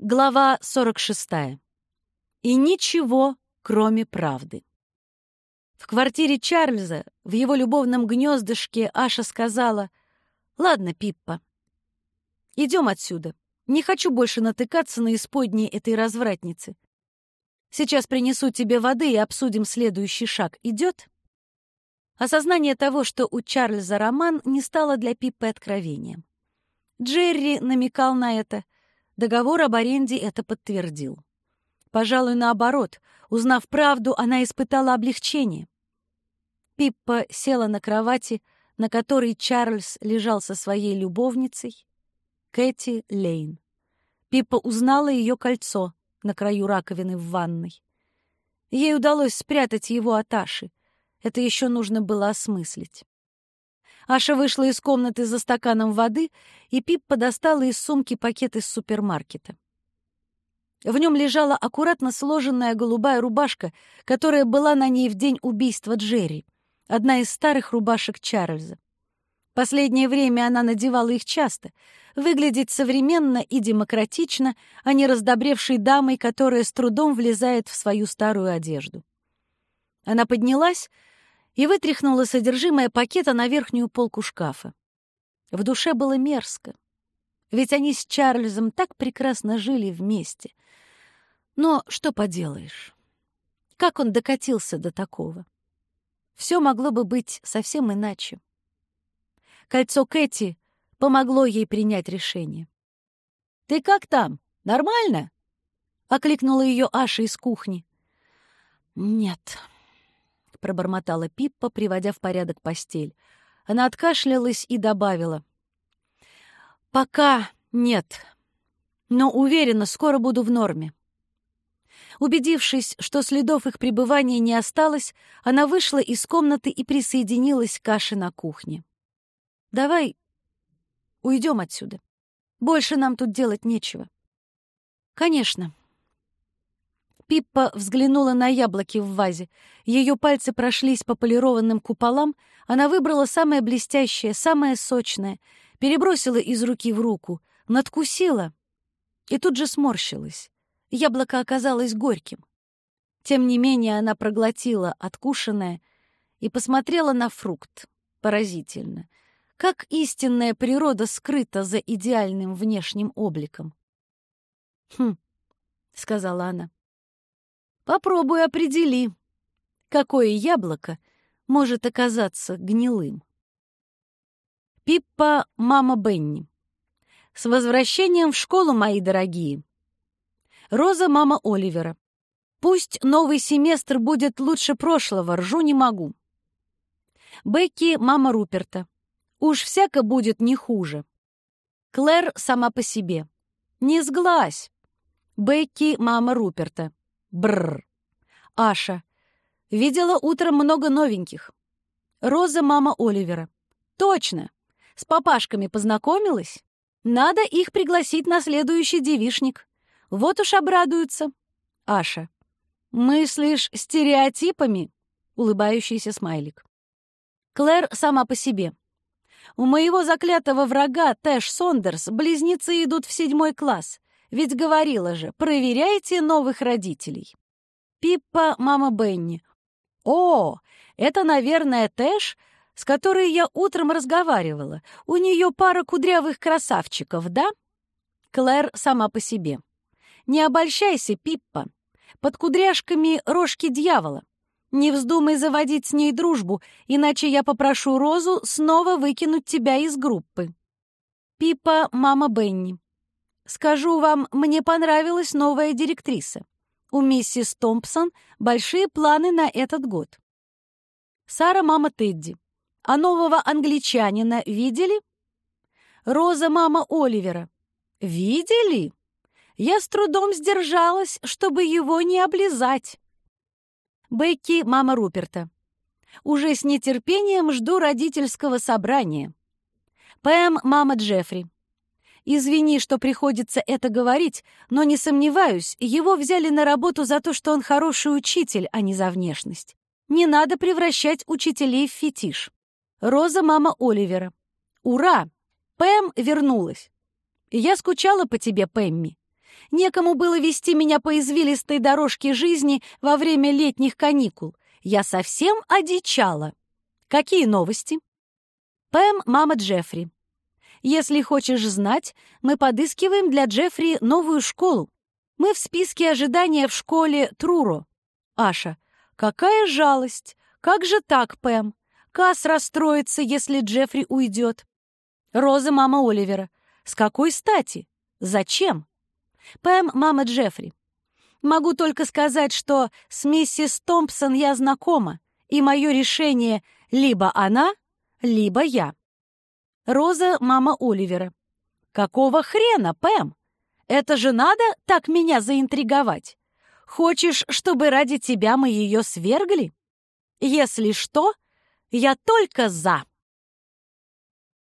Глава 46. И ничего, кроме правды. В квартире Чарльза, в его любовном гнездышке, Аша сказала, «Ладно, Пиппа, идем отсюда. Не хочу больше натыкаться на исподние этой развратницы. Сейчас принесу тебе воды и обсудим следующий шаг. Идет?» Осознание того, что у Чарльза роман, не стало для Пиппы откровением. Джерри намекал на это — Договор об аренде это подтвердил. Пожалуй, наоборот, узнав правду, она испытала облегчение. Пиппа села на кровати, на которой Чарльз лежал со своей любовницей, Кэти Лейн. Пиппа узнала ее кольцо на краю раковины в ванной. Ей удалось спрятать его от Аши. Это еще нужно было осмыслить. Аша вышла из комнаты за стаканом воды, и Пиппа достала из сумки пакет из супермаркета. В нем лежала аккуратно сложенная голубая рубашка, которая была на ней в день убийства Джерри, одна из старых рубашек Чарльза. Последнее время она надевала их часто, выглядеть современно и демократично, а не раздобревшей дамой, которая с трудом влезает в свою старую одежду. Она поднялась и вытряхнула содержимое пакета на верхнюю полку шкафа. В душе было мерзко, ведь они с Чарльзом так прекрасно жили вместе. Но что поделаешь? Как он докатился до такого? Все могло бы быть совсем иначе. Кольцо Кэти помогло ей принять решение. «Ты как там? Нормально?» — окликнула ее Аша из кухни. «Нет», пробормотала Пиппа, приводя в порядок постель. Она откашлялась и добавила. «Пока нет, но уверена, скоро буду в норме». Убедившись, что следов их пребывания не осталось, она вышла из комнаты и присоединилась к каше на кухне. «Давай уйдем отсюда. Больше нам тут делать нечего». «Конечно», Пиппа взглянула на яблоки в вазе. Ее пальцы прошлись по полированным куполам. Она выбрала самое блестящее, самое сочное, перебросила из руки в руку, надкусила и тут же сморщилась. Яблоко оказалось горьким. Тем не менее она проглотила откушенное и посмотрела на фрукт. Поразительно. Как истинная природа скрыта за идеальным внешним обликом. «Хм», — сказала она. Попробуй определи, какое яблоко может оказаться гнилым. Пиппа мама Бенни. С возвращением в школу, мои дорогие. Роза мама Оливера. Пусть новый семестр будет лучше прошлого, ржу не могу. Бекки мама Руперта. Уж всяко будет не хуже. Клэр сама по себе. Не сглазь. Бекки мама Руперта. Бррр. Аша. Видела утром много новеньких. Роза — мама Оливера. Точно. С папашками познакомилась? Надо их пригласить на следующий девишник. Вот уж обрадуются. Аша. Мыслишь стереотипами? Улыбающийся смайлик. Клэр сама по себе. У моего заклятого врага Тэш Сондерс близнецы идут в седьмой класс. Ведь говорила же, проверяйте новых родителей. Пиппа, мама Бенни. О, это, наверное, Тэш, с которой я утром разговаривала. У нее пара кудрявых красавчиков, да? Клэр сама по себе. Не обольщайся, Пиппа. Под кудряшками рожки дьявола. Не вздумай заводить с ней дружбу, иначе я попрошу Розу снова выкинуть тебя из группы. Пиппа, мама Бенни. Скажу вам, мне понравилась новая директриса. У миссис Томпсон большие планы на этот год. Сара мама Тедди. А нового англичанина видели? Роза мама Оливера. Видели? Я с трудом сдержалась, чтобы его не облизать. Бекки мама Руперта. Уже с нетерпением жду родительского собрания. Пэм мама Джеффри. Извини, что приходится это говорить, но не сомневаюсь, его взяли на работу за то, что он хороший учитель, а не за внешность. Не надо превращать учителей в фетиш. Роза — мама Оливера. Ура! Пэм вернулась. Я скучала по тебе, Пэмми. Некому было вести меня по извилистой дорожке жизни во время летних каникул. Я совсем одичала. Какие новости? Пэм, мама Джеффри. Если хочешь знать, мы подыскиваем для Джеффри новую школу. Мы в списке ожидания в школе Труро. Аша. Какая жалость! Как же так, Пэм? Касс расстроится, если Джеффри уйдет. Роза, мама Оливера. С какой стати? Зачем? Пэм, мама Джеффри. Могу только сказать, что с миссис Томпсон я знакома, и мое решение либо она, либо я. Роза, мама Оливера. Какого хрена, Пэм? Это же надо так меня заинтриговать? Хочешь, чтобы ради тебя мы ее свергли? Если что, я только за.